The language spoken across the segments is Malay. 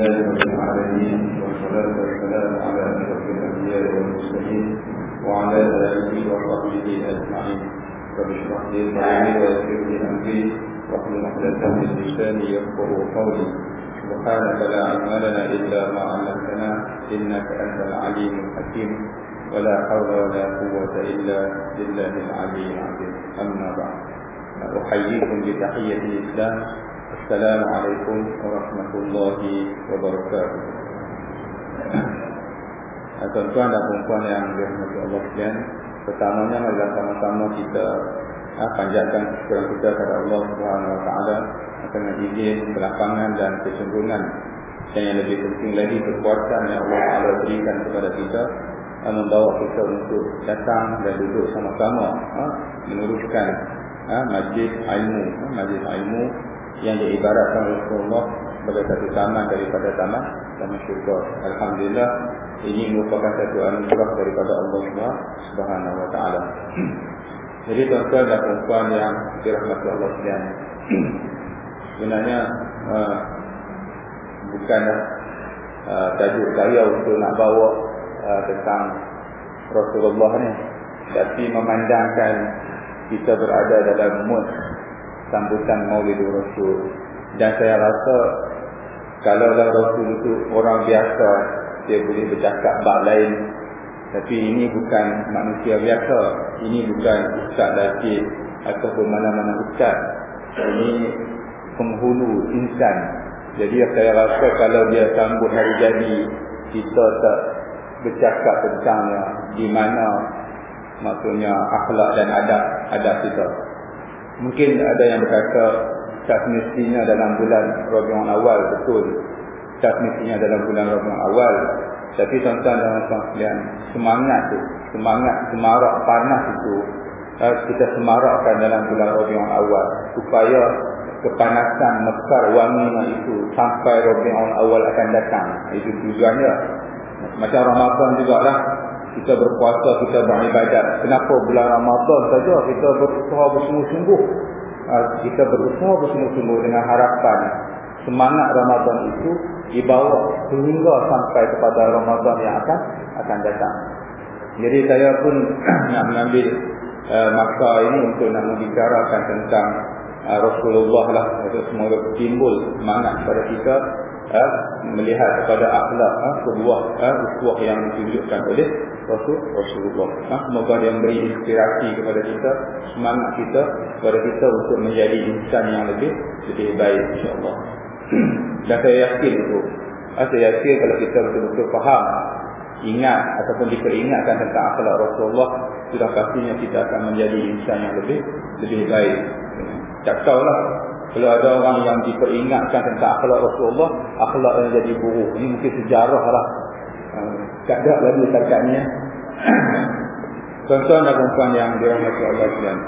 الله رب العالمين والصلاة والسلام على أشرف الأنبياء والمرسلين وعلى آله وصحبه أجمعين. رب اشرح لي صدري ويسر لي أمري. واحلل عقدة من لساني يفقهوا قولي. سبحانك لا علم لنا إلا ما علمتنا. إنك أنت العليم الحكيم. ولا حول ولا قوة إلا بالله العلي العظيم. أما بعد. أحييكم بتحية الإسلام. Assalamualaikum warahmatullahi wabarakatuh. Tuan-tuan dan puan yang dirahmati Allah sekalian, pertamanya adalah sama-sama kita ah, panjatkan kesyukuran kita kepada Allah Taala dengan izin kelapangan dan kesungguhan dan yang lebih penting lagi kekuatan yang Allah Taala berikan kepada kita ah, membawa kita untuk datang dan duduk sama-sama ah, meneruskan majlis ilmu, majlis ilmu yang diibaratkan Rasulullah sebagai satu taman daripada taman taman syurga. Alhamdulillah ini merupakan satu anugerah daripada Allah Subhanahu wa taala. Jadi tuan-tuan dan puan yang dirahmati Allah sekalian. Sebenarnya uh, bukanlah uh, tajuk saya untuk nak bawa uh, tentang Rasulullah ni tapi memandangkan kita berada dalam mood sambutan Maulidur Rasul. Dan saya rasa kalau lah Rasul itu orang biasa dia boleh bercakap bab lain. Tapi ini bukan manusia biasa. Ini bukan ustaz lagi ataupun mana-mana ustaz. Ini penghulu insan. Jadi saya rasa kalau dia sambut hari jadi kita tak bercakap tentangnya di mana maksudnya akhlak dan adab adab kita Mungkin ada yang berkata mestinya dalam bulan Rabiul Awal betul. Mestinya dalam bulan Rabiul Awal. Tapi tuan-tuan dan puan semangat tu, semangat semarak panas itu eh, kita semarakkan dalam bulan Rabiul Awal supaya kepanasan mekar wanginya itu sampai Rabiul Awal akan datang. Itu tujuannya. Macam Ramadan juga lah kita berpuasa, kita beribadat. Kenapa bulan Ramadan saja kita berusaha bersungguh-sungguh? Ah, kita berusaha bersungguh-sungguh dengan harapan semangat Ramadan itu dibawa sehingga sampai kepada Ramadan yang akan akan datang. Jadi saya pun nak mengambil uh, masa ini untuk nak membicarakan tentang uh, Rasulullah lah. Semoga timbul semangat kepada kita ha, melihat kepada akhlak ha, sebuah ha, uswah yang ditunjukkan oleh Rasul Rasulullah. Ha, semoga dia memberi inspirasi kepada kita, semangat kita kepada kita untuk menjadi insan yang lebih lebih baik insya-Allah. Dan saya yakin itu. Ha, saya yakin kalau kita betul-betul faham ingat ataupun diperingatkan tentang akhlak Rasulullah sudah pastinya kita akan menjadi insan yang lebih lebih baik. Tak tahulah kalau ada orang yang diperingatkan tentang akhlak Rasulullah, akhlak yang jadi buruk. Ini mungkin sejarah lah. Tak ada lagi takatnya. Tuan-tuan dan puan yang dirahmati Allah sekalian.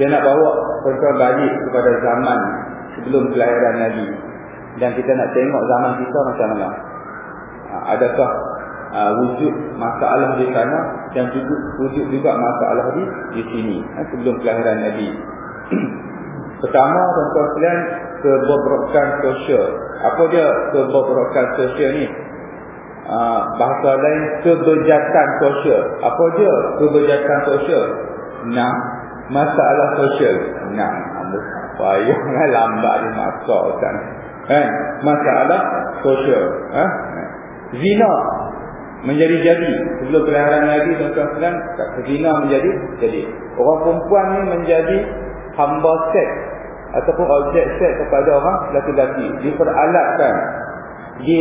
Saya nak bawa tuan-tuan balik kepada zaman sebelum kelahiran Nabi. Dan kita nak tengok zaman kita macam mana. Uh, adakah uh, wujud masalah di sana dan juga wujud juga masalah di di sini uh, sebelum kelahiran Nabi. Pertama tuan-tuan sekalian kebobrokan sosial. Apa dia kebobrokan sosial ni? Uh, bahasa lain kebejatan sosial. Apa dia kebejatan sosial? Nah, masalah sosial. Nah, payah lambat ni masa kan. Kan? Masalah sosial. Ha? Zina menjadi jadi sebelum kelahiran lagi tuan-tuan sekalian zina menjadi jadi orang perempuan ni menjadi hamba seks ataupun objek seks kepada orang lelaki-lelaki diperalatkan di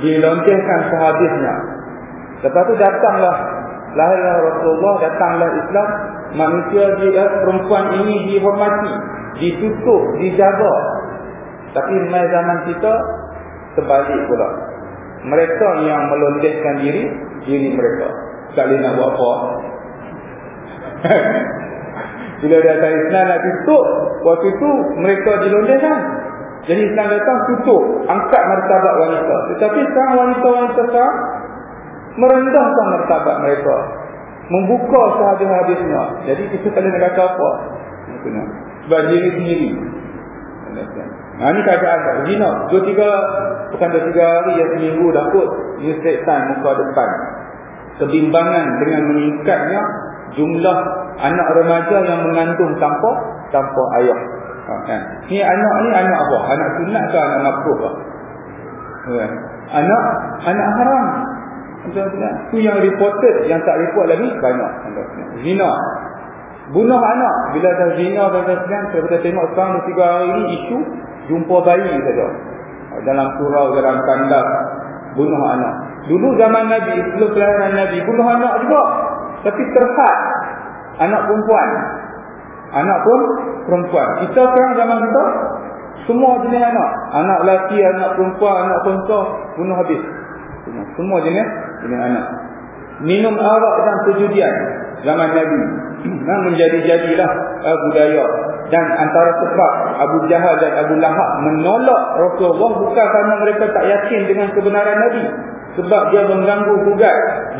diloncengkan sehabisnya. Lepas tu datanglah lahirlah Rasulullah datanglah Islam. Manusia dia perempuan ini dihormati ditutup dijaga. Tapi mai zaman kita sebalik pula. Mereka yang meloncengkan diri diri mereka. Sekali nak buat apa. Bila datang Islam nak tutup, waktu itu mereka dilondehkan. Jadi Islam datang tutup, angkat martabat wanita. Tetapi sekarang wanita-wanita sekarang merendahkan martabat mereka. Membuka sehabis-habisnya. Jadi kita tak nak kata apa. Sebab diri sendiri. Ha, ni keadaan tak. Zina. Dua tiga, bukan dua tiga hari, ya seminggu dah kot. New State Time muka depan. Kebimbangan dengan meningkatnya jumlah anak remaja yang mengandung tanpa tanpa ayah. Ha, kan? Ni anak ni anak apa? Anak sunat ke anak makruh ke? Ha. Anak anak haram. Itu yang reported, yang tak report lagi banyak. Zina. Bunuh anak. Bila dah zina, kita tengok sekarang tiga hari ini isu jumpa bayi saja dalam surau dalam kandang bunuh anak dulu zaman Nabi sebelum kelahiran Nabi bunuh anak juga tapi terhad anak perempuan anak pun perempuan. Kita sekarang zaman kita semua jenis anak. Anak lelaki anak perempuan anak perempuan bunuh habis. Semua jenis jenis anak. Minum arak dan perjudian. Zaman Nabi. Menjadi-jadilah uh, budaya. Dan antara sebab Abu Jahal dan Abu Lahab menolak Rasulullah bukan kerana mereka tak yakin dengan kebenaran Nabi. Sebab dia mengganggu juga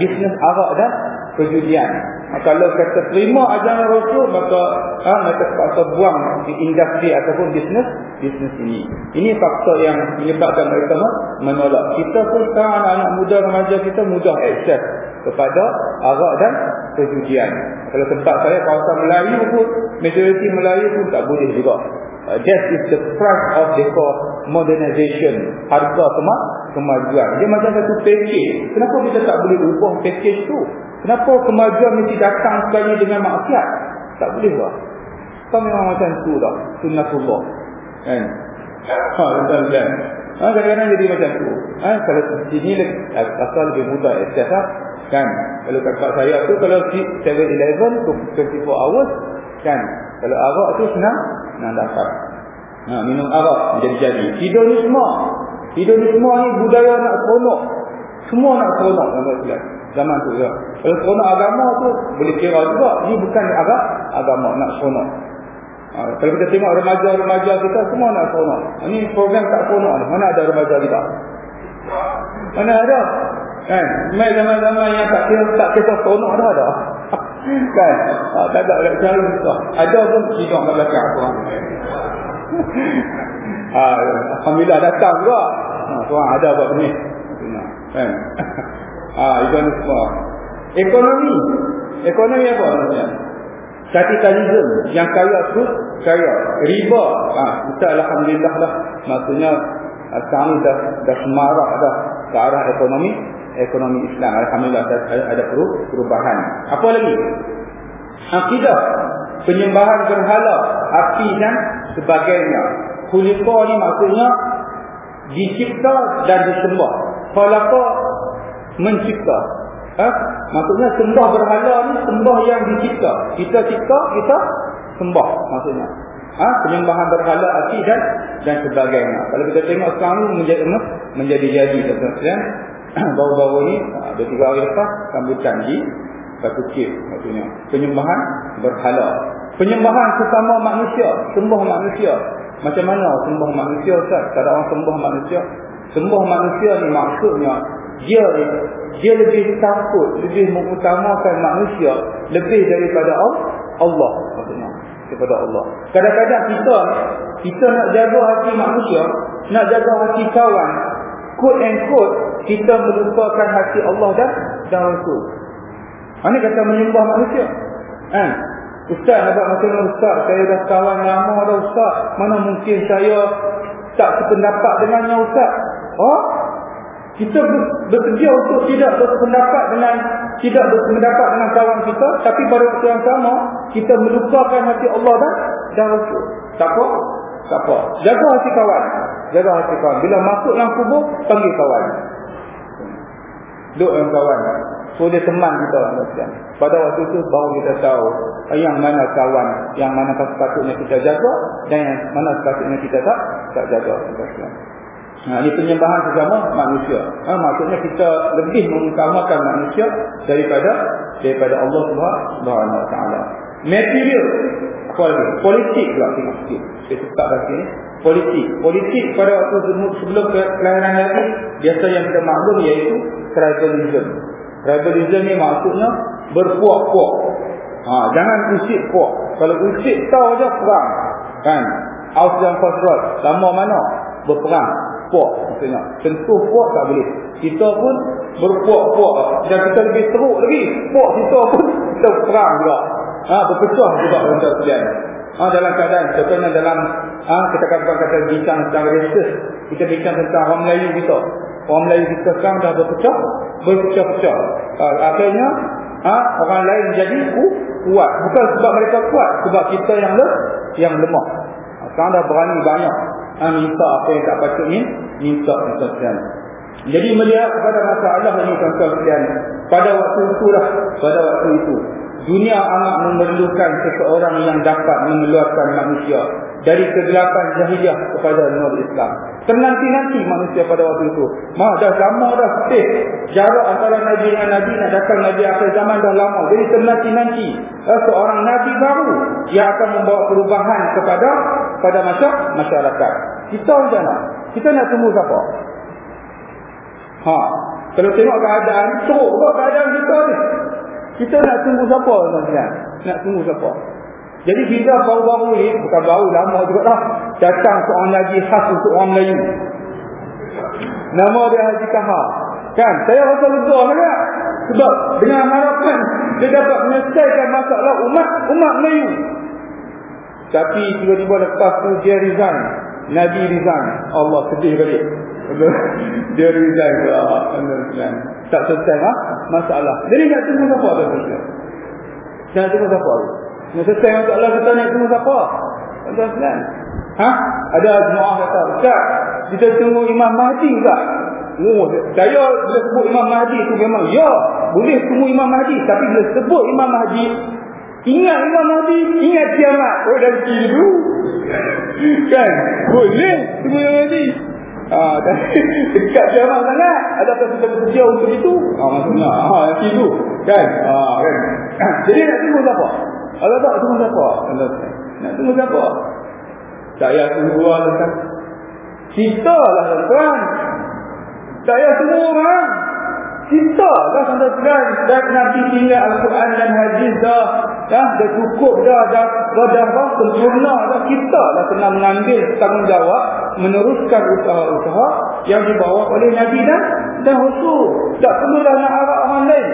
bisnes arak dan perjudian. ha, kalau kata terima ajaran Rasul maka ha, mereka terpaksa buang di industri ataupun bisnes bisnes ini ini faktor yang menyebabkan mereka menolak kita pun sekarang anak-anak muda remaja kita mudah akses kepada arak dan perjudian. Kalau tempat saya kawasan Melayu pun, majoriti Melayu pun tak boleh juga. Uh, that is the price of the modernization. Harga kemak kemajuan. Dia macam satu package. Kenapa kita tak boleh ubah package tu? Kenapa kemajuan mesti datang sekali dengan maksiat? Tak boleh lah. Kau memang macam tu lah. Sunnatullah. Kan? Ha, betul-betul. Ha, kadang-kadang jadi macam tu. Ha, kalau sini asal lebih mudah. Lah. Kan? Kalau kakak saya tu kalau 7-Eleven 24 hours kan? Kalau arak tu senang senang dapat. Nah, minum arak jadi-jadi. Tidur ni semua. Tidur ni semua ni budaya nak seronok. Semua nak seronok zaman Zaman tu ya. Kalau seronok agama tu boleh kira juga ni bukan agak agama nak seronok. Ha, kalau kita tengok remaja-remaja kita semua nak seronok. Ini program tak seronok Mana ada remaja kita? Mana ada? Kan? Mai zaman-zaman yang tak kira tak kira tonok dah ada. Kan? Ha, tak ada nak cari susah. Ada pun hidup kat belakang aku. ha, Alhamdulillah datang juga. Ha, tuan ada buat ni. Ha, itu ni semua. Ekonomi. Ekonomi apa maksudnya? Kapitalism yang kaya tu kaya. Riba. Ha, kita Alhamdulillah lah. Maksudnya kami dah, dah semarak dah ke arah ekonomi ekonomi Islam. Alhamdulillah ada, ada perubahan. Apa lagi? Akidah. Penyembahan berhala. Api dan sebagainya. Khulifa ni maksudnya dicipta dan disembah. Khalaqa mencipta. Ha? Maksudnya sembah berhala ni sembah yang dicipta. Kita cipta, kita sembah maksudnya. Ha? Penyembahan berhala api dan dan sebagainya. Kalau kita tengok sekarang ni menjadi menjadi jadi tuan-tuan baru-baru ni ada tiga hari lepas sambutan di satu kit maksudnya. Penyembahan berhala. Penyembahan sesama manusia sembah manusia. Macam mana sembah manusia Ustaz? Ada orang sembah manusia. Sembah manusia ni maksudnya dia dia lebih takut lebih mengutamakan manusia lebih daripada Allah maksudnya daripada Allah. Kadang-kadang kita kita nak jaga hati manusia nak jaga hati kawan quote and quote kita melupakan hati Allah dan dan Rasul. Mana kata menyembah manusia? Kan? Ustaz buat macam mana Ustaz? Saya dah kawan lama dah Ustaz. Mana mungkin saya tak sependapat dengannya Ustaz? Oh? Kita bersedia untuk tidak berpendapat dengan tidak berpendapat dengan kawan kita, tapi pada waktu yang sama kita melupakan hati Allah dan dan Rasul. Tak apa? Tak apa. Jaga hati kawan. Jaga hati kawan. Bila masuk dalam kubur, panggil kawan. Duk dengan kawan. So dia teman kita. Pada waktu itu baru kita tahu yang mana kawan, yang mana sepatutnya kita jaga dan yang mana sepatutnya kita tak tak jaga. Nah, ini penyembahan sesama manusia. Ha, maksudnya kita lebih mengutamakan manusia daripada daripada Allah Subhanahu Wa Taala. Material apa lagi? Politik pula tengok sikit. Saya tetap lagi. Politik. Politik pada waktu sebelum kelahiran Nabi, biasa yang kita maklum iaitu tribalism. Tribalism ni maksudnya berpuak-puak. Ha, jangan usik puak. Kalau usik tahu aja perang. Kan? Aus dan Khosraj. Lama mana? Berperang. Puak maksudnya. Tentu puak tak boleh. Kita pun berpuak-puak. Dan kita lebih teruk lagi. Puak kita pun kita perang juga. Ha, berpecah juga sekalian. Ha, dalam keadaan. Contohnya dalam ha, kita katakan kata bincang tentang reses. Kita bincang tentang orang Melayu kita. Orang Melayu kita sekarang dah berpecah. Berpecah-pecah. Ha, akhirnya ha, orang lain jadi uh, kuat. Bukan sebab mereka kuat. Sebab kita yang le yang lemah. Ha, sekarang dah berani banyak. Ha, minta apa yang tak patut ni. Minta sekalian. Jadi melihat kepada masalah ini tuan-tuan pada waktu itu lah, pada waktu itu dunia amat memerlukan seseorang yang dapat mengeluarkan manusia dari kegelapan jahiliah kepada nur Islam. Ternanti-nanti manusia pada waktu itu. Mah dah lama dah setih. Jarak antara Nabi dengan Nabi nak datang Nabi akhir zaman dah lama. Jadi ternanti-nanti. Eh, seorang Nabi baru yang akan membawa perubahan kepada pada masyarakat. Kita macam mana? Kita nak tunggu siapa? Ha. Kalau tengok keadaan, teruk keadaan kita ni. Kita nak tunggu siapa tuan-tuan? Nak tunggu siapa? Jadi bila baru-baru ni, bukan baru lama juga lah. Datang seorang Nabi khas untuk orang Melayu. Nama dia Haji Kaha. Kan? Saya rasa lega sangat. Sebab dengan harapan dia dapat menyelesaikan masalah umat umat Melayu. Tapi tiba-tiba lepas tu dia resign. Nabi resign. Allah sedih balik. dia resign pula. Tak selesai ha? masalah. Jadi nak tunggu siapa tu? Nak tunggu siapa? Nak selesai masalah kita nak tunggu siapa? Tuan-tuan. Ha? Ada jemaah kata, "Ustaz, kita tunggu Imam Mahdi tak?" Oh, saya bila sebut Imam Mahdi tu memang ya, boleh tunggu Imam Mahdi, tapi bila sebut Imam Mahdi, ingat Imam Mahdi, ingat kiamat. Oh, dah dulu. kan? Boleh tunggu Imam Mahdi. Ah, dekat kiamat sangat. Adakah kita bekerja untuk itu? Ah, maksudnya. Ah, yang itu. Kan? Ah, kan? Jadi nak tunggu siapa? Kalau tak tunggu siapa? Nak tunggu siapa? Saya tunggu Allah kan? Kita lah tuan. Saya tunggu orang. Kita lah sekarang dah Nabi tinggal Al-Quran dan Hadis dah. Dah, dah cukup dah. Dah dah, dah, dah sempurna dah. Kita lah kena mengambil tanggungjawab meneruskan usaha-usaha yang dibawa oleh Nabi dan dan Rasul. Tak perlulah nak harap orang lain.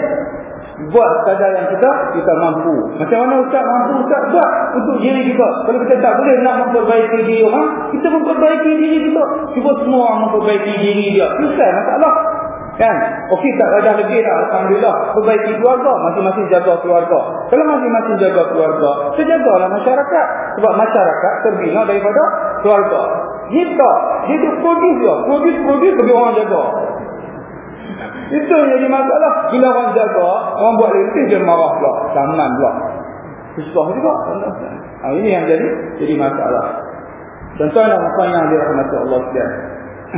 Buat sekadar yang kita kita mampu. Macam mana Ustaz mampu? Ustaz buat untuk diri kita. Kalau kita tak boleh nak memperbaiki diri orang kita memperbaiki diri kita. Cuba semua orang memperbaiki diri dia. Susah masalah Kan? Okey tak ada lebih dah. Alhamdulillah. Perbaiki keluarga. Masing-masing jaga keluarga. Kalau masing-masing jaga keluarga, sejagalah masyarakat. Sebab masyarakat terbina daripada keluarga. Kita, tu produce dia. Produce-produce bagi orang jaga. Itu yang jadi masalah. Bila orang jaga, orang buat letih dia marah pula. Saman pula. Susah juga. Ha, ini yang jadi jadi masalah. Contohnya apa yang dia Allah sekalian.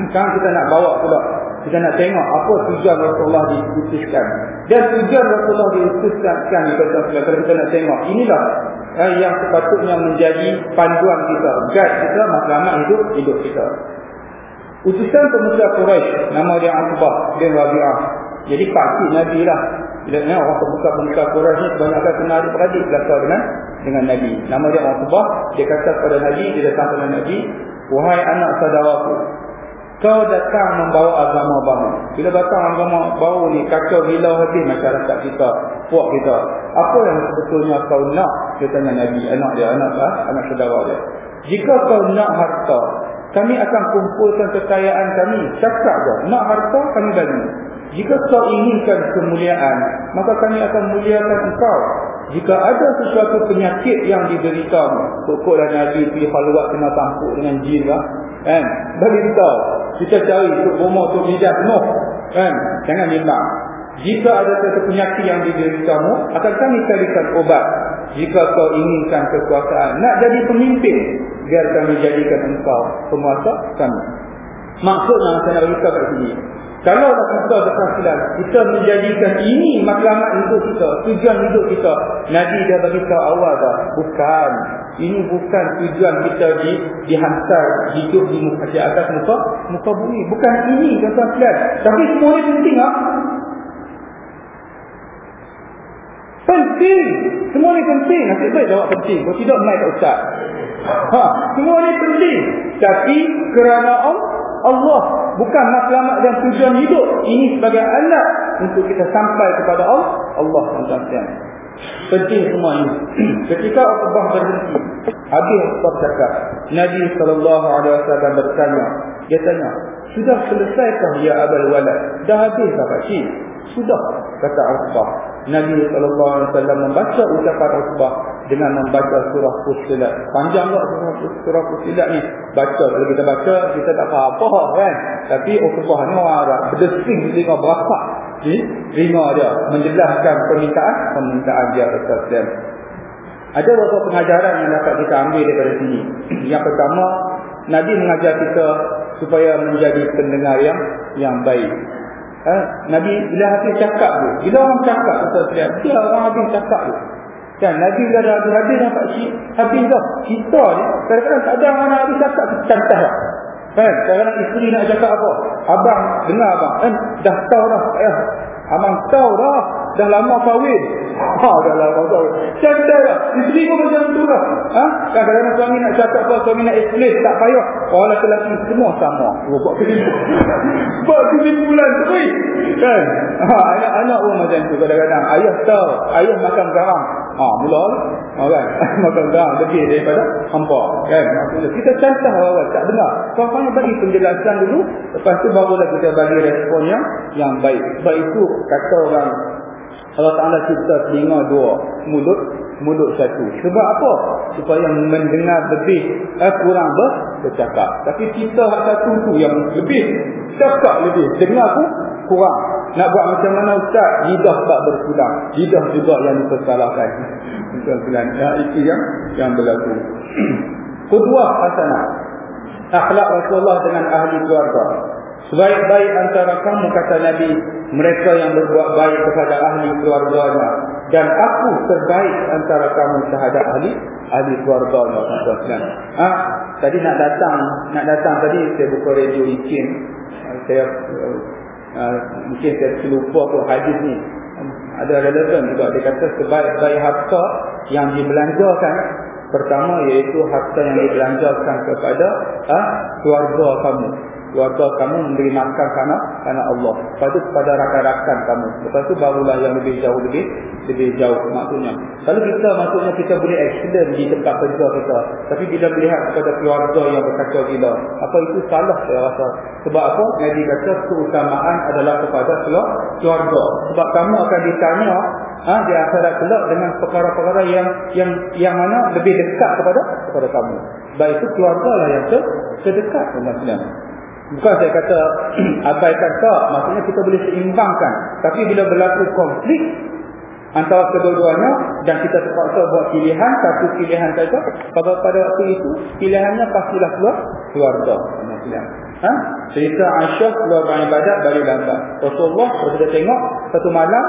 Sekarang kita nak bawa pula kita nak tengok apa tujuan Rasulullah diutuskan. Dan tujuan Rasulullah diutuskan kepada kita kalau kita nak tengok. Inilah eh, yang sepatutnya menjadi panduan kita. Guide kita matlamat hidup hidup kita. Utusan pemuda Quraisy nama dia Abdullah bin Rabi'ah. Jadi pakcik Nabi lah. Ni orang pemuda-pemuda Quraisy ni kebanyakan kenal adik-beradik belakang dengan dengan Nabi. Nama dia Abdullah. Dia kata kepada Nabi, dia datang kepada Nabi. Wahai anak saudaraku, kau datang membawa agama baru. Bila datang agama baru ni, kacau gila hati masyarakat kita, puak kita. Apa yang sebetulnya kau nak? Dia tanya Nabi, anak dia, anak lah, anak saudara dia. Jika kau nak harta, kami akan kumpulkan kekayaan kami. Cakap je, nak harta, kami bagi. Jika kau inginkan kemuliaan, maka kami akan muliakan engkau. Jika ada sesuatu penyakit yang dideritamu, pokoklah Nabi pergi halwat kena tampuk dengan jin lah. Kan? Bagi tahu kita cari untuk rumah untuk bijak penuh kan? Jangan bimbang. Jika ada satu penyakit yang kamu, akan kami carikan obat jika kau inginkan kekuasaan nak jadi pemimpin biar kami jadikan engkau penguasa kami maksudnya saya nak beritahu kat sini kalau kita berkasihan kita menjadikan ini matlamat hidup kita tujuan hidup kita Nabi dah bagi tahu awal dah bukan ini bukan tujuan kita di dihantar hidup di muka di atas muka muka bumi. Bukan ini sekalian. Tapi semua ini penting ah. Penting. Semua ni penting. Nasib baik jawab penting. Kalau tidak, naik tak ustaz. Ha, semua ni penting. Tapi kerana Allah bukan matlamat dan tujuan hidup. Ini sebagai alat untuk kita sampai kepada Allah. Allah SWT. Penting semua ini. Ketika Allah berhenti. Habis Allah cakap. Nabi SAW bertanya. Dia tanya. Sudah selesaikah ya Abul Walad? Dah habis tak Pak Cik? Sudah. Kata Allah. Nabi SAW membaca ucapan Utbah dengan membaca surah Fusilat. Panjang tak surah, surah Fusilat ni? Baca. Kalau kita baca, kita tak faham apa kan? Tapi Utbah ni orang Arab. Berdesing telinga berapa? Ni, telinga dia. Menjelaskan permintaan. Permintaan dia kepada Ada beberapa pengajaran yang dapat kita ambil daripada sini. Yang pertama, Nabi mengajar kita supaya menjadi pendengar yang yang baik. Ha? Nabi bila habis cakap tu, bila orang cakap lihat, dia orang habis cakap tu. Kan Nabi bila dah habis habis dah Pak Syed, habis dah. Kita ni kadang-kadang tak ada orang habis cakap cantah lah. Kan? Kadang-kadang isteri nak cakap apa? Abang dengar abang. Kan? Dah tahu dah. Eh, abang tahu dah. Dah lama kahwin. Ha, dah lama kahwin. Cantik lah. Isteri pun macam tu lah. Ha? Kadang-kadang suami nak cakap apa, suami nak explain. Tak payah. Orang lelaki semua sama. Oh, buat kesimpulan. buat kesimpulan tu. Kan? Ha, anak-anak pun macam tu kadang-kadang. Ayah tahu. Ayah makan garam. Ha, mula ha, kan? makan garam lebih daripada hampa. Kan? Kita cantik awal tak dengar. Kau kan bagi penjelasan dulu. Lepas tu barulah kita bagi respon yang, yang baik. Sebab itu kata orang Allah Ta'ala cipta telinga dua. Mulut Mulut satu. Sebab apa? Supaya mendengar lebih eh, Kurang ber, bercakap. Tapi hak satu tu yang lebih Cakap lebih. Dengar pun kurang. Nak buat macam mana Ustaz? Lidah tak berkurang. Lidah juga yang dipersalahkan. Bukan ya, Itu yang yang berlaku. Kedua hasanah. Akhlak Rasulullah dengan ahli keluarga Sebaik-baik antara kamu kata Nabi Mereka yang berbuat baik kepada ahli keluarganya. Dan aku terbaik antara kamu terhadap ahli ahli keluarganya ha? Tadi nak datang Nak datang tadi saya buka radio ikin. Saya uh, Mungkin saya terlupa pun hadis ni. Ada relevan juga. Dia kata sebaik-baik harta Yang dibelanjakan Pertama iaitu harta yang dibelanjakan kepada ha? Keluarga kamu keluarga kamu memberi makan karena karena Allah. Lepas itu kepada rakan-rakan kamu. Lepas itu barulah yang lebih jauh lebih lebih jauh maksudnya. Kalau kita maksudnya kita boleh accident di tempat kerja kita. Tapi bila melihat kepada keluarga yang berkacau gila. Apa itu salah saya rasa. Sebab apa? Nabi kata keutamaan adalah kepada keluarga. Sebab kamu akan ditanya ha, di akhirat kelak dengan perkara-perkara yang yang yang mana lebih dekat kepada kepada kamu. Baik itu keluarga lah yang terdekat. Maksudnya. Bukan saya kata abaikan tak. Maksudnya kita boleh seimbangkan. Tapi bila berlaku konflik antara kedua-duanya dan kita terpaksa buat pilihan, satu pilihan saja. Pada pada waktu itu, pilihannya pastilah keluar keluarga. Ha? Cerita Aisyah keluar beribadat balik lambat. Rasulullah kalau kita tengok satu malam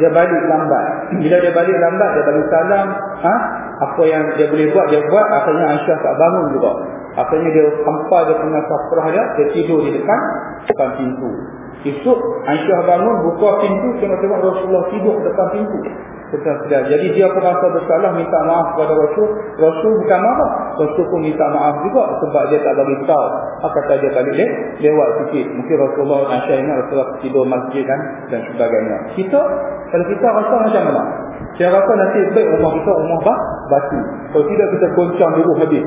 dia balik lambat. Bila dia balik lambat dia balik salam, ha? Apa yang dia boleh buat dia buat, akhirnya Aisyah tak bangun juga. Akhirnya dia hampa dia punya safrah dia, dia tidur di depan depan pintu. Esok Aisyah bangun buka pintu tengok-tengok Rasulullah tidur depan pintu. Sedar. Jadi dia pun rasa bersalah minta maaf kepada Rasul. Rasul bukan marah. Rasul pun minta maaf juga sebab dia tak bagi tahu. Apa kata dia balik le lewat sikit. Mungkin Rasulullah Aisyah ini Rasulullah tidur masjid kan dan sebagainya. Kita kalau kita rasa macam mana? Saya rasa nanti baik rumah kita rumah batu. Kalau tidak kita goncang dulu habis.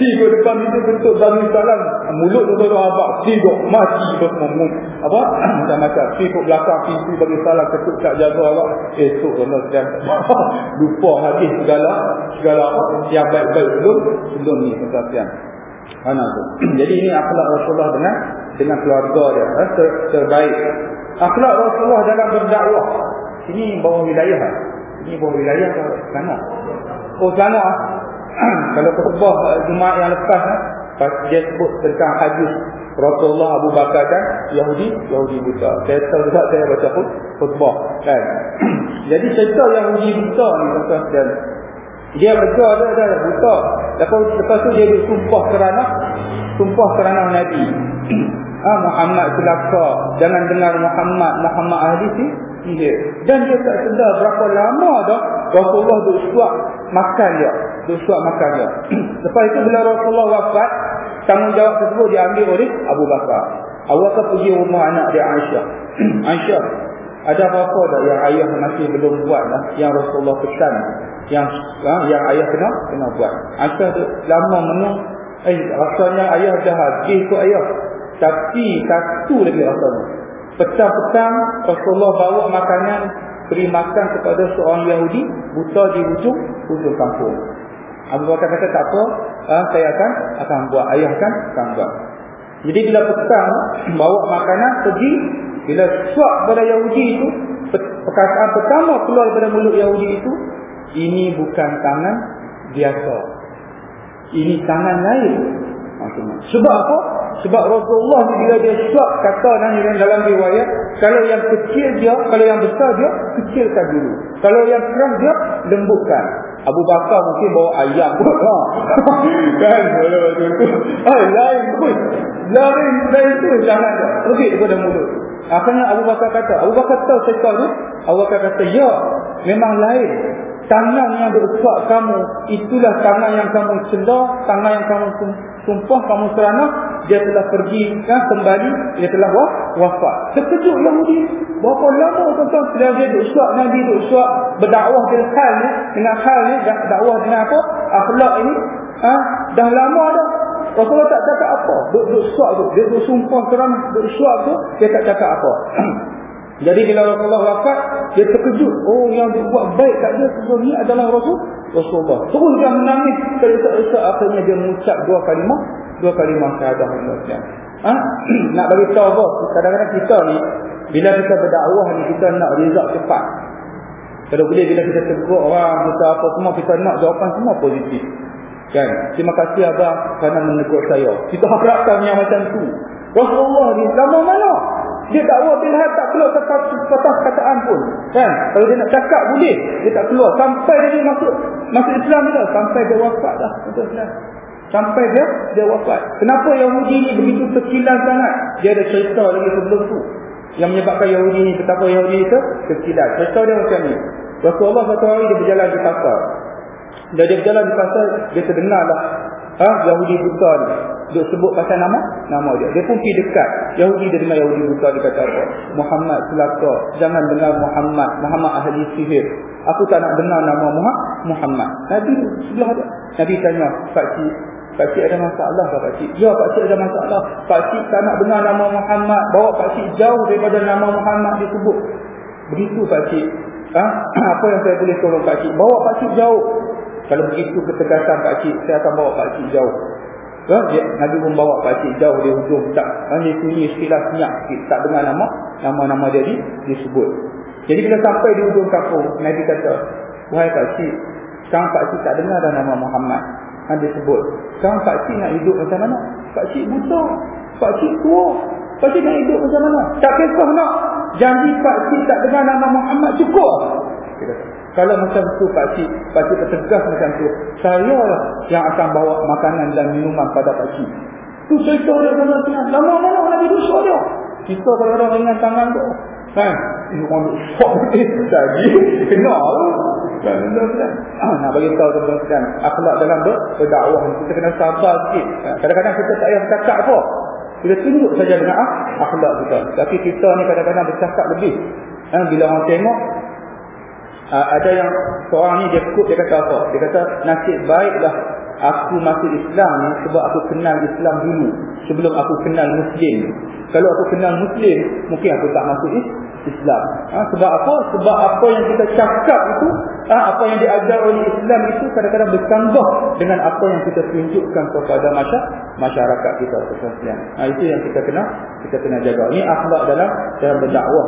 Tiga depan itu bentuk Bani Salam. Mulut tu tu abak Tiga mati bersemua Apa? Macam-macam. Tiga belakang pintu Bani Salam. Ketuk tak jaga abak Esok sedang. Lupa habis segala Segala Yang baik-baik belum Sebelum ni Kesaksian Mana tu? Jadi ini akhlak Rasulullah dengan Dengan keluarga dia. Eh, ter, Terbaik. Akhlak Rasulullah dalam berdakwah. Ini bawah wilayah. Ini bawah wilayah ke sana? Oh sana kalau khutbah Jumaat yang lepas eh, dia sebut tentang hadis Rasulullah Abu Bakar kan Yahudi Yahudi buta. Saya tahu juga saya baca khutbah kan? Jadi cerita Yahudi buta ni tuan dan dia buta ada ada buta. Lepas, lepas tu dia bersumpah kerana sumpah kerana Nabi. Ah Muhammad celaka jangan dengar Muhammad Muhammad ahli sihir dan dia tak sedar berapa lama dah Rasulullah duk suap makan dia. Duk suap makan dia. Lepas itu bila Rasulullah wafat tanggungjawab tersebut diambil oleh Abu Bakar. Abu Bakar pergi rumah anak dia Aisyah. Aisyah ada apa-apa tak yang ayah masih belum buat lah yang Rasulullah pesan? Yang ha, yang ayah kena kena buat. Aisyah tu lama menung eh rasanya ayah dah habis tu ayah. Tapi satu lagi rasanya. Petang-petang Rasulullah bawa makanan beri makan kepada seorang Yahudi buta di hujung hujung kampung. Abu Bakar kata tak apa ha, saya akan akan buat ayah kan akan buat. Jadi bila petang bawa makanan pergi bila suap pada Yahudi itu perkataan pertama keluar daripada mulut Yahudi itu ini bukan tangan biasa. Ini tangan lain sebab apa? sebab Rasulullah bila dia suap kata nanti dalam riwayat kalau yang kecil dia kalau yang besar dia kecilkan dulu. Kalau yang keras dia lembutkan. Abu Bakar mungkin bawa ayam pun. Ha. kan? Tu ah, lain pun. Lain lain tu jangan dah pergi daripada mulut. Akhirnya Abu Bakar kata? Abu Bakar tahu cerita tu Abu Bakar kata ya memang lain. Tangan yang bersuap kamu itulah tangan yang kamu celah tangan yang kamu sumpah kamu seranah dia telah pergi kan, kembali dia telah wafat. Terkejut Yahudi. Berapa lama tuan-tuan setelah dia duk suap Nabi duk suap berdakwah dengan hal ni dengan hal ni dakwah dengan apa? Akhlak ini ha? dah lama dah. Rasulullah tak cakap apa. Duk, duk suap tu dia duk sumpah seranah duk suap tu dia tak cakap apa Jadi bila Rasulullah wafat, dia terkejut. Oh, yang dibuat baik kat dia sebenarnya adalah Rasul Rasulullah. Terus dia menangis. Terisa-isa akhirnya dia mengucap dua kalimah. Dua kalimah syahadah. Ha? nak bagi tahu apa? Kadang-kadang kita ni, bila kita berdakwah ni, kita nak result cepat. Kalau boleh bila kita tegur orang, kita apa semua, kita nak jawapan semua positif. Kan? Terima kasih abang kerana menegur saya. Kita harapkan yang macam tu. Rasulullah ni lama mana? Dia dakwah bila tak keluar sepatah kataan pun. Kan? Kalau dia nak cakap boleh. Dia tak keluar. Sampai dia masuk masuk Islam dia. Sampai dia wafat dah. Sampai dia dia wafat. Kenapa Yahudi ni begitu kecilan sangat? Dia ada cerita lagi sebelum tu. Yang menyebabkan Yahudi ni. Betapa Yahudi ni kecilan. Cerita dia macam ni. Rasulullah satu hari dia berjalan di pasar. Dan dia berjalan di pasar. Dia terdengar lah. Ha? Yahudi buta ni. Dia sebut pasal nama nama dia. Dia pun pergi dekat. Yahudi dia dengar Yahudi buta dia kata apa? Muhammad celaka. Jangan dengar Muhammad. Muhammad ahli sihir. Aku tak nak dengar nama Muhammad. Nabi sebelah dia. Nabi tanya, Pak Cik, Pak Cik ada masalah tak Pak Cik? Ya Pak Cik ada masalah. Pak Cik tak nak dengar nama Muhammad. Bawa Pak Cik jauh daripada nama Muhammad disebut. Begitu Pak Cik. Ha? Apa yang saya boleh tolong Pak Cik? Bawa Pak Cik jauh. Kalau begitu ketegasan Pak Cik, saya akan bawa Pak Cik jauh. Ha? Dia, Nabi membawa Pak Cik jauh di hujung. Tak, hanya sini istilah senyap sikit. Tak dengar nama, nama-nama dia di, disebut. Jadi bila sampai di hujung kampung, Nabi kata, Wahai Pak Cik, sekarang Pak Cik tak dengar dah nama Muhammad. Ha, dia sebut. Sekarang Pak Cik nak hidup macam mana? Pak Cik buta. Pak Cik tua. Pak Cik nak hidup macam mana? Tak kisah nak. Janji Pak Cik tak dengar nama Muhammad cukup. Dia kata, kalau macam tu Pak Cik, Pak Cik tertegas macam tu, saya lah yang akan bawa makanan dan minuman pada Pak Cik. Tu cerita dia sama dengan lama-lama Nabi dosa dia. Kita kadang-kadang dengan tangan tu. Kan? Ini orang duk sok lagi. Kena lah. Kan? Ah, nak bagi tahu teman-teman akhlak dalam ber berdakwah kita kena sabar sikit. Kan? Kadang-kadang kita tak payah bercakap apa. Kita tunjuk saja dengan ah, akhlak kita. Tapi kita ni kadang-kadang bercakap lebih. Ha, bila orang tengok uh, ada yang seorang ni dia kut dia kata apa? Dia kata nasib baiklah aku masuk Islam sebab aku kenal Islam dulu sebelum aku kenal Muslim. Kalau aku kenal Muslim mungkin aku tak masuk Islam. Ha, sebab apa? Sebab apa yang kita cakap itu ha, apa yang diajar oleh Islam itu kadang-kadang bersanggah dengan apa yang kita tunjukkan kepada masyarakat kita ha, itu yang kita kena kita kena jaga. Ini akhlak dalam dalam berdakwah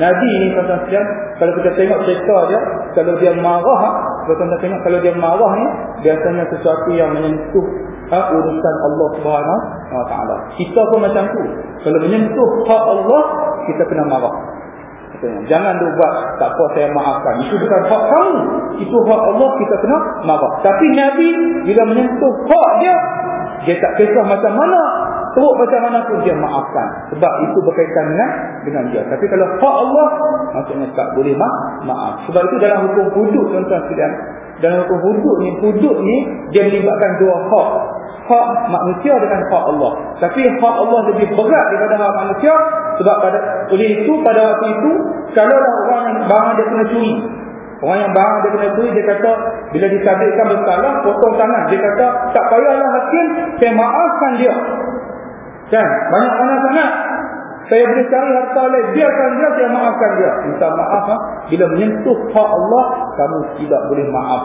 Nabi ni sekalian kalau kita tengok cerita dia kalau dia marah kita tengok kalau dia marah ni biasanya sesuatu yang menyentuh ha, urusan Allah Subhanahu wa taala kita pun macam tu kalau menyentuh hak Allah kita kena marah Jangan dia buat tak apa saya maafkan. Itu bukan hak kamu. Itu hak Allah kita kena maaf. Tapi Nabi bila menyentuh hak dia, dia tak kisah macam mana teruk macam mana pun dia maafkan. Sebab itu berkaitan dengan dengan dia. Tapi kalau hak Allah maksudnya tak boleh ma maaf. Sebab itu dalam hukum hudud tuan-tuan sekalian dalam hukum hudud ni hudud ni dia melibatkan dua hak. Hak manusia dengan hak Allah. Tapi hak Allah lebih berat daripada hak manusia sebab pada oleh itu pada waktu itu kalau orang yang barang dia kena curi Orang yang barang dia kena beri, dia kata, bila disabitkan bersalah, potong tangan. Dia kata, tak payahlah hakim, saya maafkan dia. Kan? Banyak mana sangat. Saya boleh cari harta lain, biarkan dia, saya maafkan dia. Minta maaf, ha? bila menyentuh hak Allah, kamu tidak boleh maaf.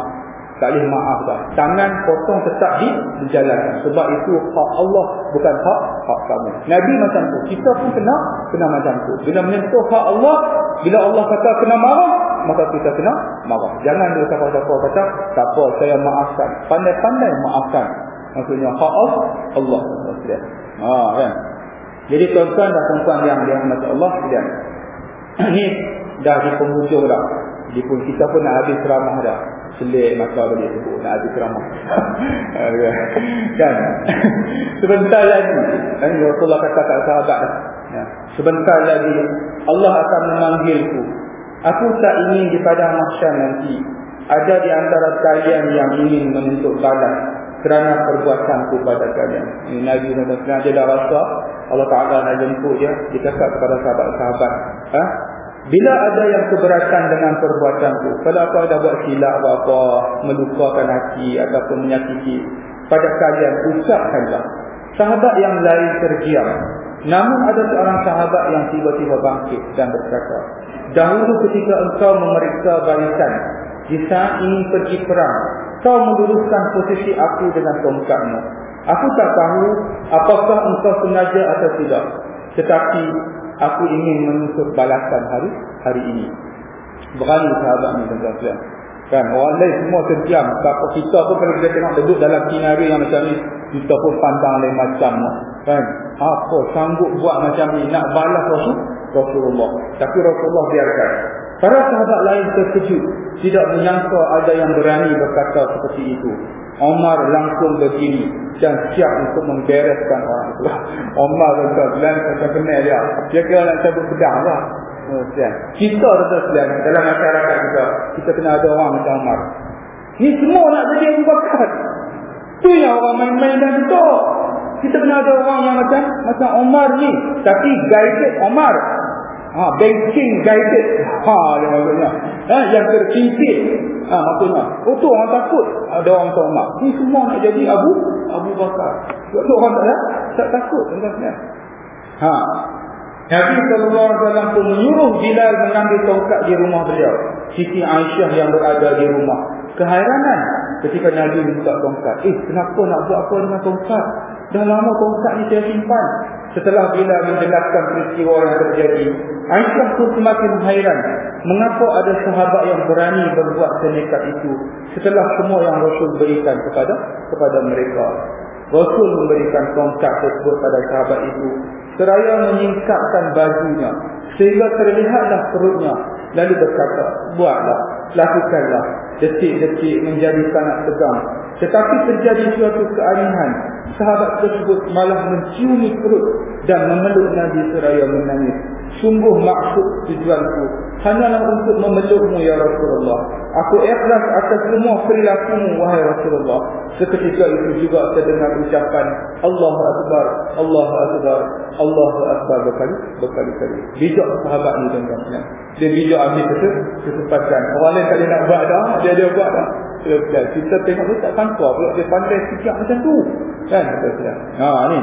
Tak boleh maaf dah. Tangan potong tetap di dijalankan. Sebab itu hak Allah bukan hak hak kamu. Nabi macam tu. Kita pun kena kena macam tu. Bila menyentuh hak Allah, bila Allah kata kena marah, maka kita kena marah. Jangan dia siapa-siapa kata, tak apa, saya maafkan. Pandai-pandai maafkan. Maksudnya hak Allah. Allah. Ha, kan? Jadi tuan-tuan dan tuan-tuan yang dirahmati Allah sekalian. Ini dah di penghujung dah. Di pun kita pun nak habis ceramah dah selit masa dia sebut nak ada ceramah kan sebentar lagi kan Rasulullah kata kat sahabat ya. sebentar lagi Allah akan memanggilku aku tak ingin di padang mahsyar nanti ada di antara kalian yang ingin menuntut balas kerana perbuatanku pada kalian ini Nabi Muhammad dia dah rasa Allah Ta'ala nak jemput dia dia cakap kepada sahabat-sahabat ha? Bila ada yang keberatan dengan perbuatanku, kalau aku ada buat silap apa, melukakan hati ataupun menyakiti pada kalian, ucapkanlah. Sahabat yang lain terdiam. Namun ada seorang sahabat yang tiba-tiba bangkit dan berkata, Dahulu ketika engkau memeriksa barisan, di saat ingin pergi perang, kau meluruskan posisi aku dengan tongkatmu. Aku tak tahu apakah engkau sengaja atau tidak. Tetapi aku ingin menuntut balasan hari hari ini. Berani sahabat ni tuan-tuan. Kan orang lain semua terdiam. Sebab kita pun kalau kita tengok duduk dalam sinario yang macam ni, kita pun pandang lain macam kan. Apa sanggup buat macam ni nak balas Rasul Rasulullah. Tapi Rasulullah biarkan. Para sahabat lain terkejut, tidak menyangka ada yang berani berkata seperti itu. Omar langsung begini dan siap untuk membereskan orang itu. Omar kata, "Belan kata kenal dia. Dia kena nak cabut pedang lah." Kita tetap selain dalam masyarakat kita, kita kena ada orang macam Omar. Ni semua nak jadi Abu Bakar. Tu yang orang main-main dan itu. Kita kena ada orang yang macam macam Omar ni, tapi guided Omar. Ha, banking guided. Ha, yang maksudnya. Ha, yang tercincit. Ha, maksudnya. Oh tu orang takut. Ada orang Umar. Ni semua nak jadi Abu Abu Bakar. Sebab orang tak, tak takut. Ha. Nabi SAW pun menyuruh Bilal mengambil tongkat di rumah beliau. Siti Aisyah yang berada di rumah. Keheranan ketika Nabi minta tongkat. Eh, kenapa nak buat apa dengan tongkat? Dah lama tongkat ni saya simpan. Setelah bila menjelaskan peristiwa yang terjadi, Aisyah pun semakin hairan. Mengapa ada sahabat yang berani berbuat senekat itu setelah semua yang Rasul berikan kepada kepada mereka. Rasul memberikan tongkat tersebut pada sahabat itu seraya menyingkapkan bajunya sehingga terlihatlah perutnya lalu berkata, buatlah, lakukanlah. Detik-detik menjadi sangat tegang. Tetapi terjadi suatu keanihan. Sahabat tersebut malah menciumi perut dan memeluk Nabi seraya menangis. Sungguh maksud tujuanku hanyalah untuk memelukmu ya Rasulullah. Aku ikhlas atas semua perilakumu wahai Rasulullah. Seketika itu juga terdengar ucapan Allahu Akbar, Allahu Akbar, Allahu Akbar berkali berkali-kali. Bijak sahabat ini tuan-tuan. Dia bijak ambil kesempatan. Orang lain tak nak buat dah, dia dia buat dah. Kita tengok dia tak sangka pula dia pandai sikap macam tu. Kan? Ha ni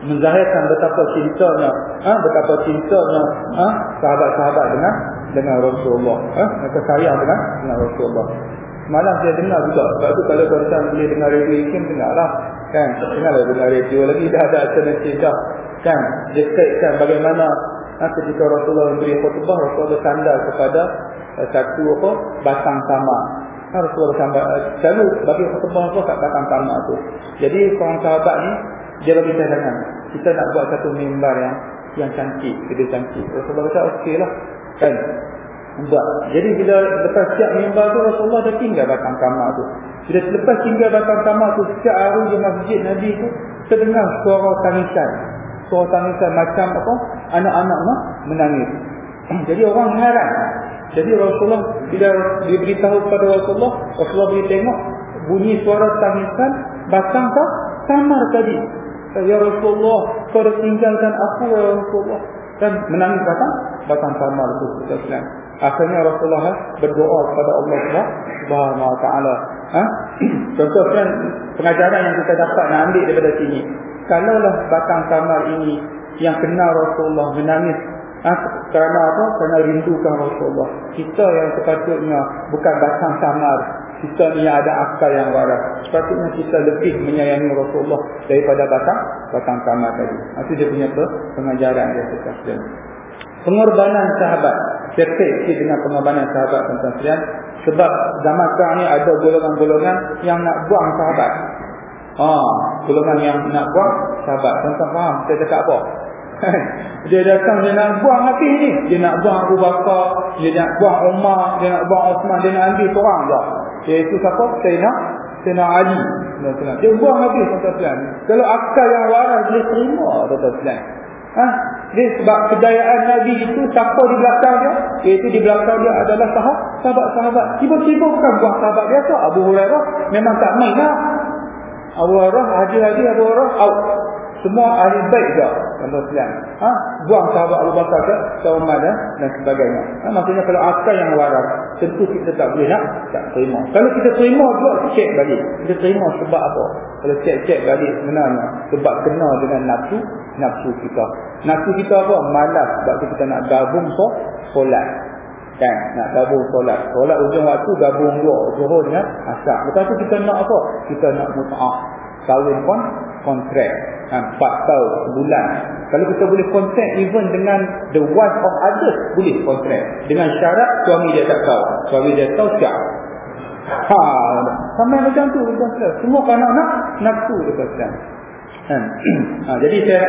menzahirkan betapa cintanya ha? betapa cintanya ha? sahabat-sahabat dengan dengan Rasulullah ha? mereka sayang dengan dengan Rasulullah malam saya dengar juga sebab tu kalau tuan-tuan boleh dengar radio ikim dengar lah kan dengar lah dengar radio lagi dah ada alternatif dah kan dia kaitkan bagaimana ha? ketika Rasulullah memberi khutbah Rasulullah sandar kepada uh, satu apa batang sama ha, Rasulullah sandar uh, selalu bagi khutbah apa kat batang sama tu jadi seorang sahabat ni dia bagi cadangan kita nak buat satu mimbar yang yang cantik kedai cantik Rasulullah kata okey lah kan buat jadi bila lepas siap mimbar tu Rasulullah dah tinggal batang kamar tu bila lepas tinggal batang kamar tu setiap hari di masjid Nabi tu terdengar suara tangisan. Suara tangisan macam apa? Anak-anak menangis. Jadi orang heran. Jadi Rasulullah bila diberitahu kepada Rasulullah, Rasulullah boleh tengok bunyi suara tangisan batang tak samar tadi. Ya Rasulullah, dah tinggalkan aku ya Rasulullah. Dan menangis batang, batang samar itu. Akhirnya Rasulullah berdoa kepada Allah Subhanahu Wa Taala. Ha? Contoh kan pengajaran yang kita dapat nak ambil daripada sini. Kalaulah batang samar ini yang kenal Rasulullah menangis Ha? Kerana apa? Kerana rindukan Rasulullah. Kita yang sepatutnya bukan batang samar. Kita ni ada akal yang waras. Sepatutnya kita lebih menyayangi Rasulullah daripada batang batang samar tadi. Itu dia punya pengajaran dia sekalian. Pengorbanan sahabat. Seperti dengan pengorbanan sahabat sekalian. Sebab zaman sekarang ni ada golongan-golongan yang nak buang sahabat. Ah, golongan yang nak buang sahabat. Tentang faham saya cakap apa? Dia datang dia nak buang habis ni. Dia nak buang Abu Bakar dia nak buang Umar dia nak buang Osman dia nak ambil seorang je. Iaitu siapa? Sayyidina Sayyidina Ali. Dia buang habis tuan-tuan kalau akal yang waras dia terima tuan-tuan ha? dia sebab kejayaan Nabi itu siapa di belakang dia? Iaitu di belakang dia adalah sahabat-sahabat. Tiba-tiba bukan buang sahabat biasa Abu Hurairah memang tak main lah. Abu Hurairah haji-haji Abu Hurairah semua ahli baik juga Tuan-tuan sekalian ha? Buang sahabat Abu Bakar ke Umar dan, dan sebagainya. Ha? Maksudnya kalau akal yang waras Tentu kita tak boleh nak Tak terima. Kalau kita terima juga Cek balik. Kita terima sebab apa? Kalau cek-cek balik sebenarnya Sebab kenal dengan nafsu Nafsu kita. Nafsu kita apa? Malas Sebab kita nak gabung so, Solat. Kan? Nak gabung solat. Solat ujung waktu gabung dua zuhur dengan asar. Lepas tu kita nak apa? Kita nak mut'ah. Kahwin pun kontrak ha, 4 tahun sebulan. Kalau kita boleh kontrak even dengan the wife of others boleh kontrak dengan syarat suami dia tak tahu. Suami dia tahu siap. Ha, sampai macam tu semua kan nak nafsu dekat Kan? ha, jadi saya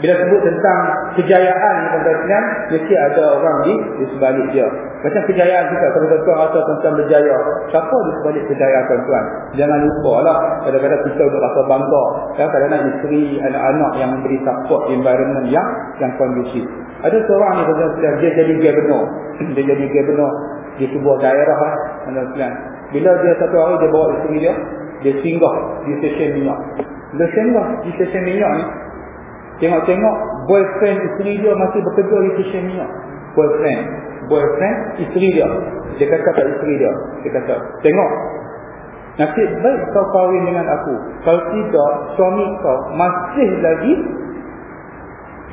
bila sebut tentang kejayaan tuan-tuan mesti ada orang di di sebalik dia. Macam kejayaan kita tuan-tuan rasa tentang berjaya, siapa di sebalik kejayaan tuan-tuan? Jangan lupa lah kadang-kadang kita duk rasa bangga. Kadang-kadang isteri, anak-anak yang memberi support environment yang yang kondusif. Ada seorang ni tuan-tuan dia jadi gubernur. dia jadi gubernur di sebuah daerah lah tuan-tuan. Bila dia satu hari dia bawa isteri dia, dia singgah di stesen minyak. Singgah di stesen minyak ni. Tengok-tengok boyfriend isteri dia masih bekerja di stesen minyak. Boyfriend. Boyfriend isteri dia. Dia kata kat isteri dia. Dia kata, tengok. Nasib baik kau kahwin dengan aku. Kalau tidak, suami kau masih lagi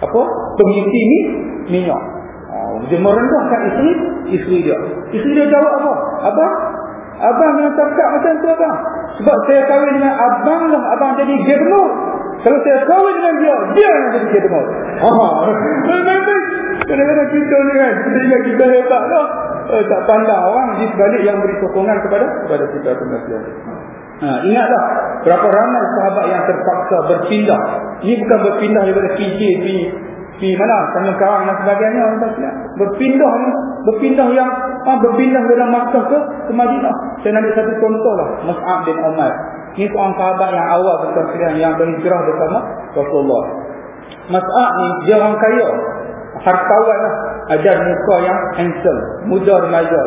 apa? Pengisi ni minyak. Oh, dia merendahkan isteri, isteri dia. Isteri dia jawab apa? Apa? Abang yang cakap macam tu abang. Sebab saya kahwin dengan abang lah. Abang jadi gubernur. Kalau saya kahwin dengan dia, dia yang jadi gubernur. Kadang-kadang kita ni kan. Kita ingat kita hebat lah. Eh, tak pandang orang di sebalik yang beri sokongan kepada kepada kita kematian. Ha, ingatlah berapa ramai sahabat yang terpaksa berpindah. Ini bukan berpindah daripada KJ di di mana? Sana karang dan sebagainya berpindah ni berpindah yang ah, berpindah dalam Makkah ke ke Madinah saya nak satu contoh lah Mus'ab bin Umar ni seorang sahabat yang awal berkasihan yang berhijrah bersama Rasulullah. Mus'ab ni dia orang kaya. Hartawan lah. Ada muka yang handsome muda remaja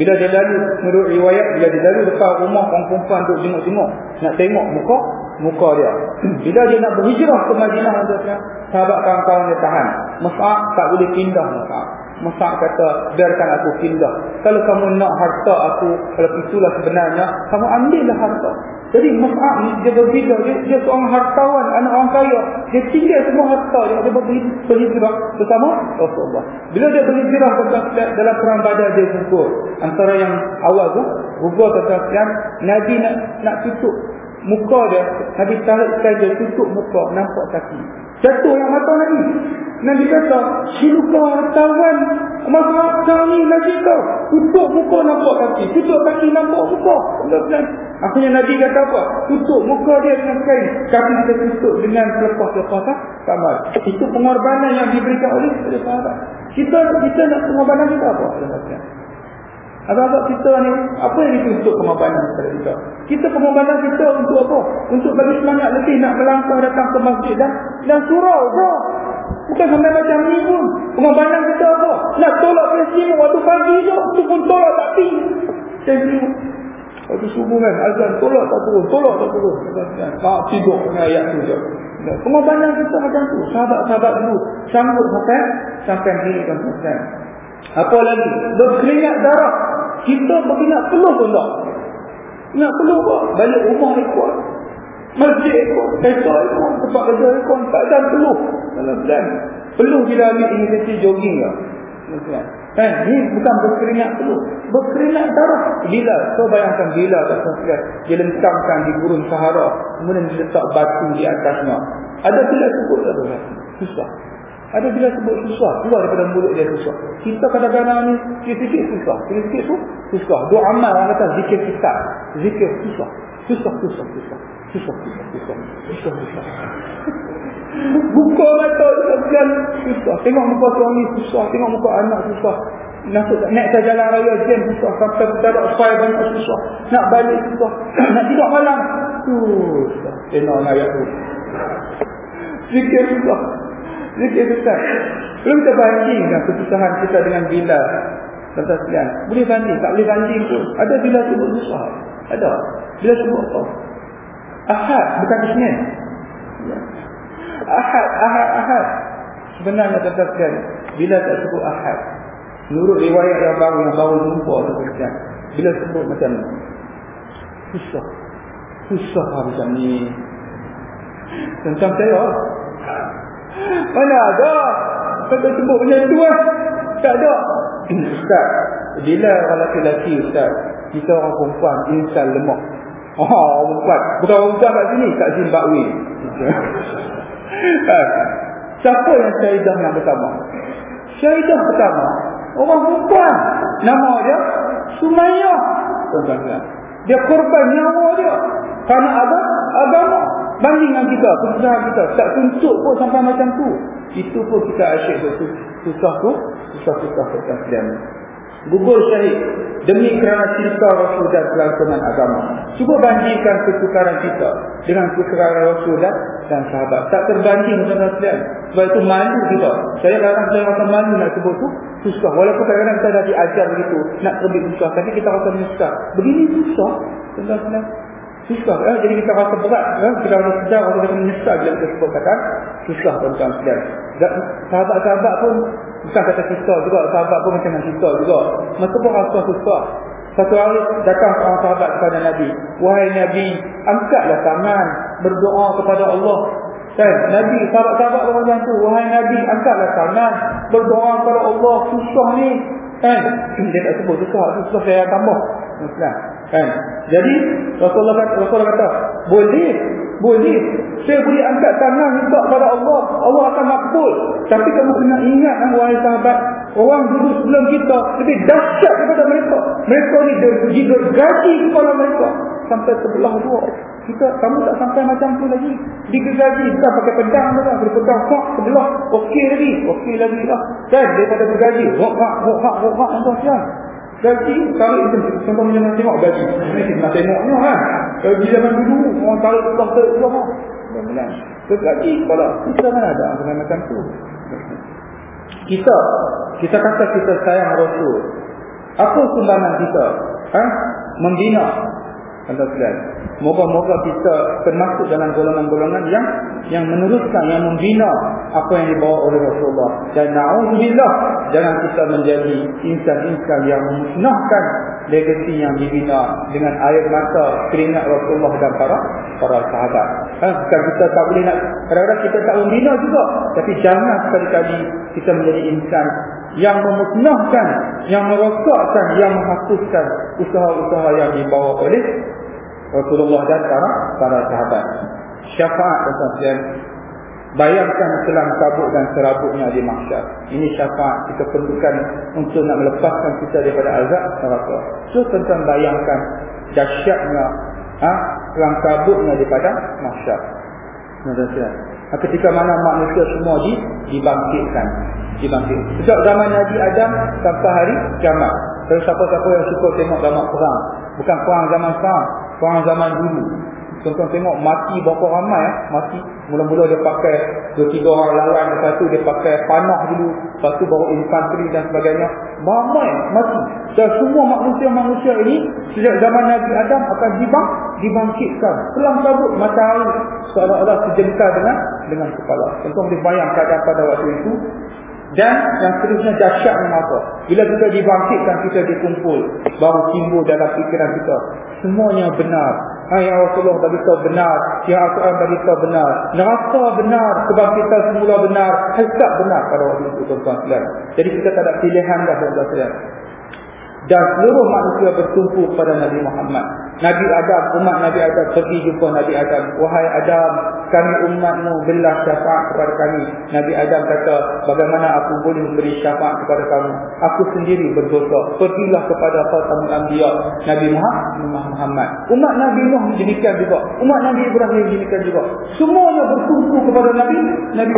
bila dia lalu menurut riwayat bila dia lalu depan rumah orang perempuan duduk tengok-tengok nak tengok muka muka dia. Bila dia nak berhijrah ke Madinah sahabat kawan-kawan dia tahan. Mus'ab tak boleh pindah Mus'ab Mus'ab kata biarkan aku pindah. Kalau kamu nak harta aku kalau itulah sebenarnya kamu ambillah harta. Jadi Mus'ab ni dia berbeza. Dia, dia seorang hartawan anak orang kaya. Dia tinggal semua harta dia. Dia berhijrah bersama Rasulullah. Bila dia berhijrah dalam perang badar dia gugur. Antara yang awal tu tentang yang Nabi nak, nak tutup muka dia Nabi tarik saja tutup muka nampak kaki. Jatuh yang mata Nabi. Nabi kata siluka hartawan masa ni Nabi kau tutup muka nampak kaki. Tutup kaki nampak muka. Akhirnya Nabi kata apa? Tutup muka dia dengan kain. Kaki kita tutup dengan lepas-lepas kamar itu pengorbanan yang diberikan oleh sahabat. Kita kita nak pengorbanan kita apa Agak-agak kita ni, apa yang itu untuk pengorbanan kepada kita? Kita pengorbanan kita untuk apa? Untuk bagi semangat lebih nak melangkah datang ke masjid dan, dan surau je. Bukan sampai macam ni pun. Pengorbanan kita apa? Nak tolak presiden waktu pagi je. Itu pun tolak tak pi. Presiden. Waktu subuh kan, azan tolak tak turun. Tolak tak turun. Tak tidur dengan ayat tu je. Pengorbanan kita macam tu. Sahabat-sahabat dulu. Sanggup sampai sampai diri kan. Apa lagi? Berkeringat darah. Kita berkeringat peluh pun tak. Nak peluh pun. Balik rumah ikut. Masjid ikut. Pesa ikut. Tempat kerja ikut. Tak ada peluh. Dalam plan. Peluh bila ambil inisiatif jogging ke. Kan? Ini bukan berkeringat peluh. Berkeringat darah. Bila? So bayangkan bila. Dia lentangkan di gurun Sahara. Kemudian dia letak batu di atasnya. Ada bila sebut tak Susah. Ada bila sebut susah, keluar daripada mulut dia susah. Kita kadang-kadang ni sikit-sikit susah, sikit-sikit tu susah. Doa amal orang kata zikir kita, zikir susah. Susah, susah, susah. Susah, susah, susah. Susah, susah. Buka mata sekalian susah. Tengok muka suami susah, tengok muka anak susah. Nak naik ke jalan raya jam susah sampai darat fire banyak susah. Nak balik susah. nak tidur malam susah. Tengok ayat tu. Zikir susah. Zikir susah. Belum kita bandingkan kesusahan kita dengan bila. Sekalian. Boleh banding. Tak boleh banding pun. Ada bila sebut susah. Ada. Bila sebut apa? Ahad. Bukan Isnin. Ya. Ahad. Ahad. Ahad. Sebenarnya sekalian. Bila tak sebut ahad. Menurut riwayat yang baru. Yang baru jumpa. Sekalian. Bila sebut macam ni. Susah. Susah macam ni. Tentang saya. Mana ada? Kata sebut macam tu lah. Tak ada. Ustaz. Bila orang lelaki-lelaki Ustaz. Kita orang perempuan. Insan lemak. Oh, perempuan. Bukan perempuan kat sini. Kat Zimbabwe. Ha. Siapa yang syahidah yang pertama? Syahidah pertama. Orang perempuan. Nama dia. Sumayyah. Dia korban nyawa dia. Apa? Agama. Banding dengan kita, kesusahan kita. Tak tuntut pun sampai macam tu. Itu pun kita asyik tu. Susah tu. Susah-susah kita sedang. Gugur syahid. Demi kerana cinta Rasul dan kelangsungan agama. Cuba bandingkan kesukaran kita. Dengan kesukaran Rasul dan, sahabat. Tak terbanding dengan sekalian. Sebab itu malu kita. Saya kadang saya rasa malu nak sebut tu. Susah. Walaupun kadang-kadang kita dah diajar begitu. Nak terbit susah. Tapi kita rasa susah. Begini susah. Tentang-tentang susah eh? jadi kita rasa berat eh? kita rasa sedar rasa kita menyesal bila kita sebut kata susah tuan-tuan sekalian. Sahabat-sahabat pun bukan kata kita juga sahabat pun macam kita juga. Masa pun rasa susah. Satu hari datang seorang sahabat kepada Nabi wahai Nabi angkatlah tangan berdoa kepada Allah. Kan? Nabi sahabat-sahabat pun macam tu wahai Nabi angkatlah tangan berdoa kepada Allah. Susah ni. Kan? Dia tak sebut susah susah saya tambah Kan? Jadi Rasulullah kata, Rasulullah kata, boleh, boleh. Saya boleh angkat tangan minta kepada Allah, Allah akan makbul. Tapi kamu kena ingat kan wahai sahabat, orang dulu sebelum kita lebih dahsyat daripada mereka. Mereka ni dia gaji kepala mereka sampai sebelah dua. Kita kamu tak sampai macam tu lagi. Digergaji kita pakai pedang tu lah, boleh pedang kok sebelah. Okey lagi, okey lagi lah. Dan daripada bergaji, wak wak wak wak wak wak wak Gaji, kalau itu contoh macam nak tengok gaji. Kita nak tengoknya kan. Kalau di zaman dulu, orang taruh tu doktor tu apa. Gaji kepala. Kita mana ada dengan macam tu. Kita, kita kata kita sayang Rasul. Apa sumbangan kita? Ha? Membina. Kata Moga-moga kita termasuk dalam golongan-golongan yang yang meneruskan, yang membina apa yang dibawa oleh Rasulullah. Dan na'udzubillah, jangan kita menjadi insan-insan yang memusnahkan legasi yang dibina dengan air mata keringat Rasulullah dan para para sahabat. Ha, kita tak boleh nak, kadang-kadang kita tak membina juga. Tapi jangan sekali-kali kita menjadi insan yang memusnahkan, yang merosakkan, yang menghapuskan usaha-usaha yang dibawa oleh Rasulullah dan para sahabat. Syafaat dan bayangkan selang kabut dan serabutnya di mahsyar. Ini syafaat kita perlukan untuk nak melepaskan kita daripada azab neraka. So tentang bayangkan dahsyatnya ha, selang kabutnya daripada mahsyar. Ha, ketika mana manusia semua di, dibangkitkan. Dibangkit. Sejak zaman Nabi Adam sampai hari kiamat. Kalau siapa-siapa yang suka tengok drama perang Bukan perang zaman sekarang Perang zaman dulu. Tuan-tuan tengok mati berapa ramai eh? Mati. Mula-mula dia pakai Dua tiga orang lawan Satu dia pakai panah dulu. Satu baru infanteri dan sebagainya. Ramai mati. Dan semua manusia-manusia ini Sejak zaman Nabi Adam akan dibang Dibangkitkan. Selang kabut matahari. Seolah-olah sejengkal dengan Dengan kepala. Tuan-tuan boleh bayang keadaan pada waktu itu dan yang seterusnya dahsyatnya apa? Bila kita dibangkitkan, kita dikumpul. Baru timbul dalam fikiran kita. Semuanya benar. Ha, yang Rasulullah bagi tahu benar. Yang Al-Quran bagi tahu benar. Neraka benar. Kebangkitan semula benar. Hisab benar pada waktu itu. Tuan -tuan. Jadi kita tak ada pilihan dah. Tuan -tuan. Dan seluruh manusia bertumpu kepada Nabi Muhammad. Nabi Adam, umat Nabi Adam pergi jumpa Nabi Adam. Wahai Adam, kami umatmu belah syafaat kepada kami. Nabi Adam kata, bagaimana aku boleh memberi syafaat kepada kamu? Aku sendiri berdosa. Pergilah kepada Fatimah Ambiya, Nabi Muhammad. Umat Nabi Nuh demikian juga. Umat Nabi Ibrahim demikian juga. Semuanya bertumpu kepada Nabi Nabi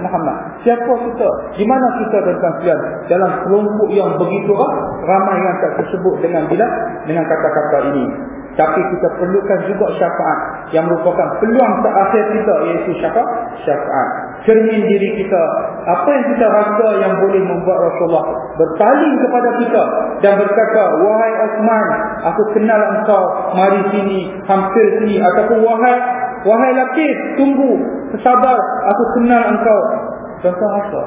Muhammad. Siapa kita? Di mana kita dan kalian? Dalam kelompok yang begitu ramai yang tak tersebut dengan bila dengan kata-kata ini. Tapi kita perlukan juga syafaat yang merupakan peluang terakhir kita iaitu syafaat. Syafaat. Cermin diri kita. Apa yang kita rasa yang boleh membuat Rasulullah berpaling kepada kita dan berkata, Wahai Osman, aku kenal engkau. Mari sini, hampir sini. Ataupun wahai wahai Latif, tunggu. Sabar, aku kenal engkau. Contoh apa?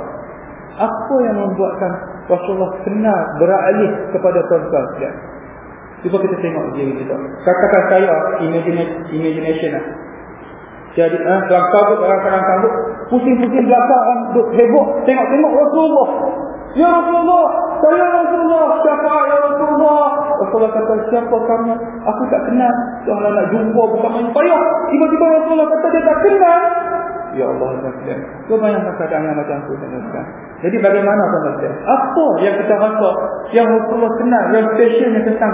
Apa yang membuatkan Rasulullah kenal beralih kepada tuan-tuan Cuba kita tengok diri kita. Katakan saya imagination, imagination lah. Jadi ah, dalam kabut orang kadang kabut, pusing-pusing belakang orang duduk heboh, tengok-tengok Rasulullah. Ya Rasulullah, saya Rasulullah, siapa ya Rasulullah? Rasulullah kata, siapa kamu? Aku tak kenal. Janganlah nak jumpa bukan main payah. Tiba-tiba Rasulullah kata dia tak kenal. Ya Allah sekalian. Kau bayangkan keadaan macam tu sekalian. Jadi bagaimana tuan-tuan? Apa yang kita rasa yang Rasulullah kenal, yang spesialnya tentang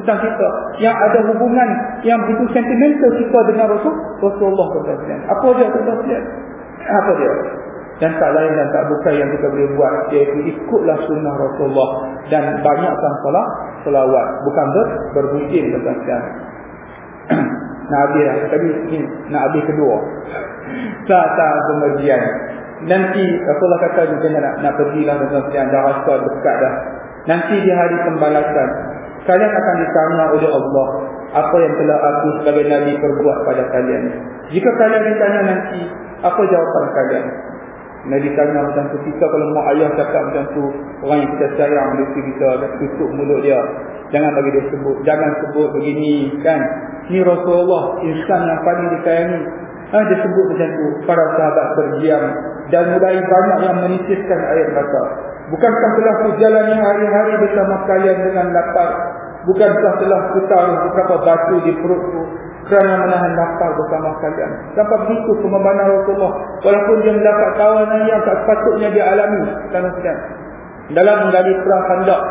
tentang kita, yang ada hubungan yang begitu sentimental kita dengan Rasul, Rasulullah tuan-tuan. Apa dia tuan-tuan? Apa dia? Dan tak lain dan tak bukan yang kita boleh buat iaitu ikutlah sunnah Rasulullah dan banyakkan salat, selawat. Bukan ber, berbuncin tuan-tuan. nak habis lah. Tadi ni nak habis kedua. Tak-tak kemudian. Nanti Rasulullah kata macam nak, nak pergi lah tuan-tuan. Dah rasa dekat dah. Nanti di hari pembalasan. Kalian akan ditanya oleh Allah. Apa yang telah aku sebagai Nabi perbuat pada kalian. Jika kalian ditanya nanti. Apa jawapan kalian? Nabi tanya macam tu. Kita kalau mak ayah cakap macam tu. Orang yang kita sayang. Mesti kita tutup mulut dia. Jangan bagi dia sebut. Jangan sebut begini. Kan? Ini Rasulullah. Insan yang paling disayangi. Ha, dia sebut macam tu. Para sahabat berdiam. Dan mulai banyak yang menitiskan air mata. Bukankah telah ku jalani hari-hari bersama kalian dengan lapar. Bukankah telah ku taruh beberapa batu di perutku. Kerana menahan lapar bersama kalian. Sampai begitu pembangunan Rasulullah. Walaupun dia mendapat kawanan yang tak sepatutnya dia alami. Dalam menggali perang kandak.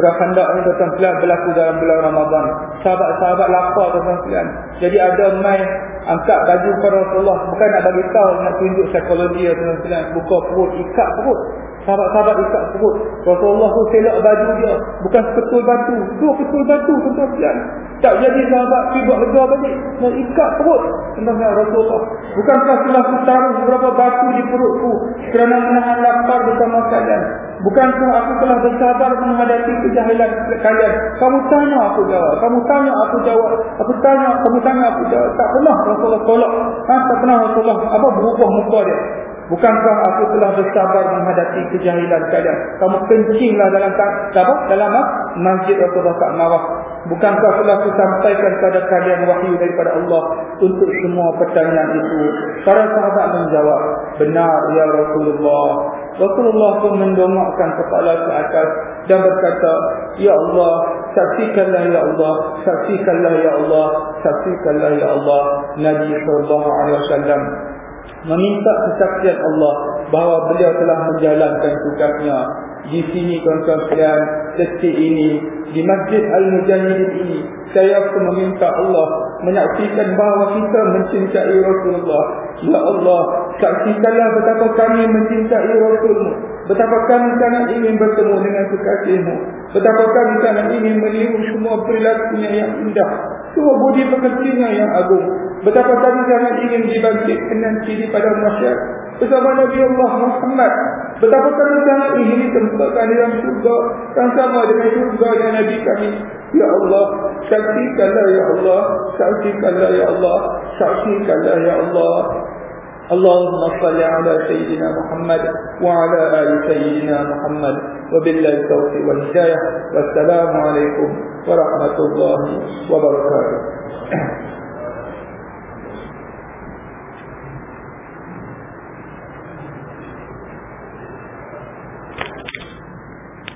Perang kandak ini tuan tuan berlaku dalam bulan Ramadan. Sahabat-sahabat lapar tuan tuan Jadi ada main angkat baju kepada Rasulullah. Bukan nak bagi tahu nak tunjuk psikologi tuan tuan Buka perut, ikat perut. Sahabat-sahabat ikat perut. Rasulullah tu selak baju dia. Bukan seketul batu. Dua ketul batu tuan tuan Tak jadi sahabat pergi buat lega balik. Nak ikat perut. Tuan-tuan Rasulullah. Bukankah telah taruh beberapa batu di perutku. Kerana menahan lapar bersama kalian. Bukankah aku telah bersabar menghadapi kejahilan kalian? Kamu tanya aku jawab. Kamu tanya aku jawab. Aku tanya, kamu tanya aku jawab. Tak pernah Rasulullah tolak. Ha, tak pernah Rasulullah apa berubah muka dia. Bukankah aku telah bersabar menghadapi kejahilan kalian? Kamu kencinglah dalam apa? Dalam? Masjid Rasulullah tak marah. Bukankah telah aku sampaikan kepada kalian wahyu daripada Allah untuk semua pertanyaan itu? Para sahabat menjawab, benar ya Rasulullah. Rasulullah pun mendongakkan kepala ke atas dan berkata, Ya Allah, saksikanlah Ya Allah, saksikanlah Ya Allah, saksikanlah Ya Allah. Nabi SAW meminta kesaksian Allah bahawa beliau telah menjalankan tugasnya di sini tuan-tuan sekalian detik ini di Masjid Al-Mujahidin ini saya pun meminta Allah menyaksikan bahawa kita mencintai Rasulullah Ya Allah, saksikanlah betapa kami mencintai Rasulmu. Betapa kami sangat ingin bertemu dengan kekasihmu. Betapa kami sangat ingin meniru semua perilakunya yang indah. Semua budi pekertinya yang agung. Betapa kami sangat ingin dibangkitkan nanti di pada masyarakat Bersama Nabi Allah Muhammad. Betapa kami sangat ingin ditempatkan dalam surga. Yang sama dengan surga yang Nabi kami. Ya Allah, saksikanlah Ya Allah. Saksikanlah Ya Allah. Saksikanlah Ya Allah. اللهم صل على سيدنا محمد وعلى آل سيدنا محمد وبالله التوفيق والهداية والسلام عليكم ورحمة الله وبركاته